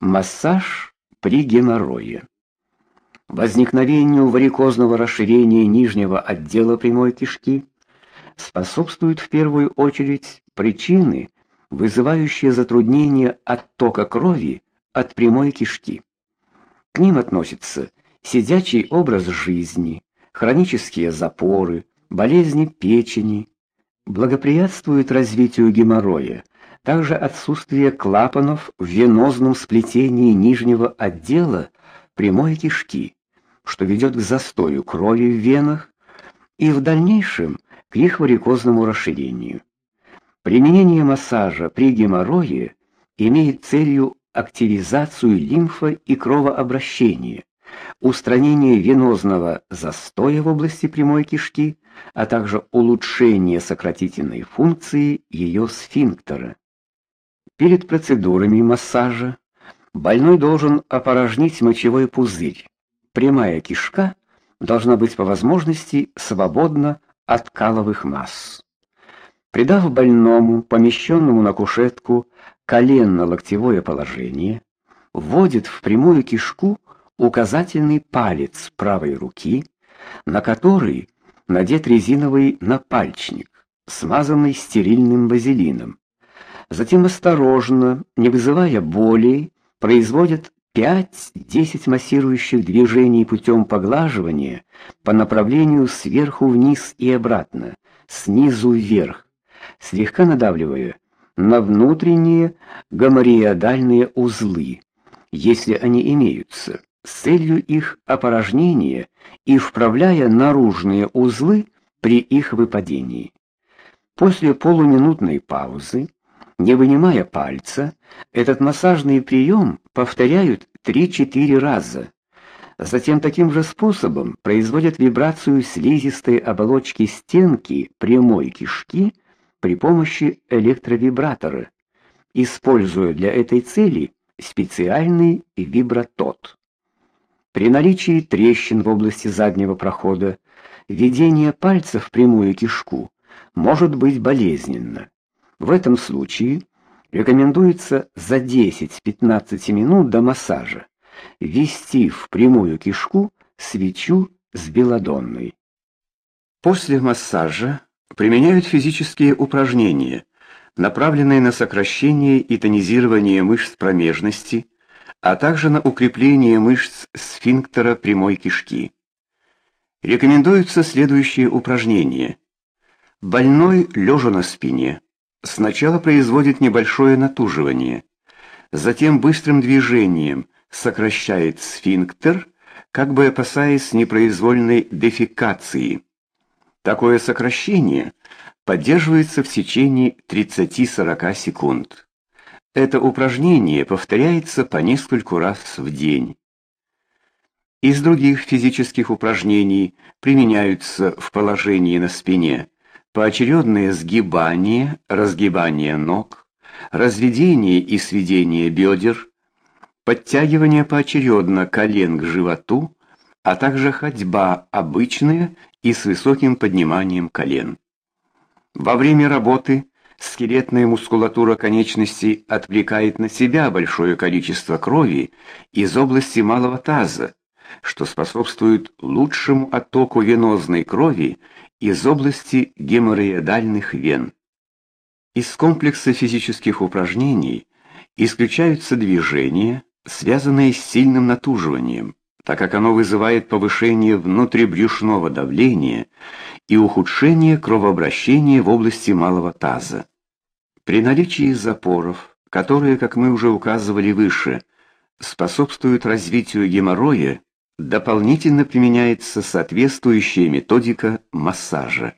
Массаж при геморрое. Возникновению варикозного расширения нижнего отдела прямой кишки способствуют в первую очередь причины, вызывающие затруднение оттока крови от прямой кишки. К ним относятся сидячий образ жизни, хронические запоры, болезни печени, благоприятствует развитию геморроя, также отсутствие клапанов в венозном сплетении нижнего отдела прямой кишки, что ведет к застою крови в венах и в дальнейшем к их варикозному расширению. Применение массажа при геморрое имеет целью активизацию лимфы и кровообращения, устранение венозного застоя в области прямой кишки, а также улучшение сократительной функции ее сфинктера. Перед процедурами массажа больной должен опорожнить мочевой пузырь. Прямая кишка должна быть по возможности свободна от каловых масс. Придав больному, помещенному на кушетку, коленно-локтевое положение, вводит в прямую кишку указательный палец правой руки, на который надет резиновый напальчник, смазанный стерильным вазелином. Затем осторожно, не вызывая боли, производят 5-10 массирующих движений путем поглаживания по направлению сверху вниз и обратно, снизу вверх, слегка надавливая на внутренние гомореидальные узлы, если они имеются, с целью их опорожнения и вправляя наружные узлы при их выпадении. После полуминутной паузы не вынимая пальца, этот массажный прием повторяют 3-4 раза. Затем таким же способом производят вибрацию слизистой оболочки стенки прямой кишки при помощи электровибратора, используя для этой цели специальный вибратот. При наличии трещин в области заднего прохода введение пальца в прямую кишку может быть болезненно. В этом случае рекомендуется за 10-15 минут до массажа ввести в прямую кишку свечу с белодонной. После массажа применяют физические упражнения, направленные на сокращение и тонизирование мышц промежности, а также на укрепление мышц сфинктера прямой кишки. Рекомендуются следующие упражнения. Больной лежа на спине Сначала производит небольшое натуживание, затем быстрым движением сокращает сфинктер, как бы опасаясь непроизвольной дефекации. Такое сокращение поддерживается в течение 30-40 секунд. Это упражнение повторяется по нескольку раз в день. Из других физических упражнений применяются в положении на спине поочередное сгибание, разгибание ног, разведение и сведение бедер, подтягивание поочередно колен к животу, а также ходьба обычная и с высоким подниманием колен. Во время работы скелетная мускулатура конечностей отвлекает на себя большое количество крови из области малого таза, что способствует лучшему оттоку венозной крови из области геморроидальных вен. Из комплекса физических упражнений исключаются движения, связанные с сильным натуживанием, так как оно вызывает повышение внутрибрюшного давления и ухудшение кровообращения в области малого таза. При наличии запоров, которые, как мы уже указывали выше, способствуют развитию геморроя, Дополнительно применяется соответствующая методика массажа.